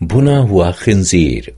بنا هو خنزير.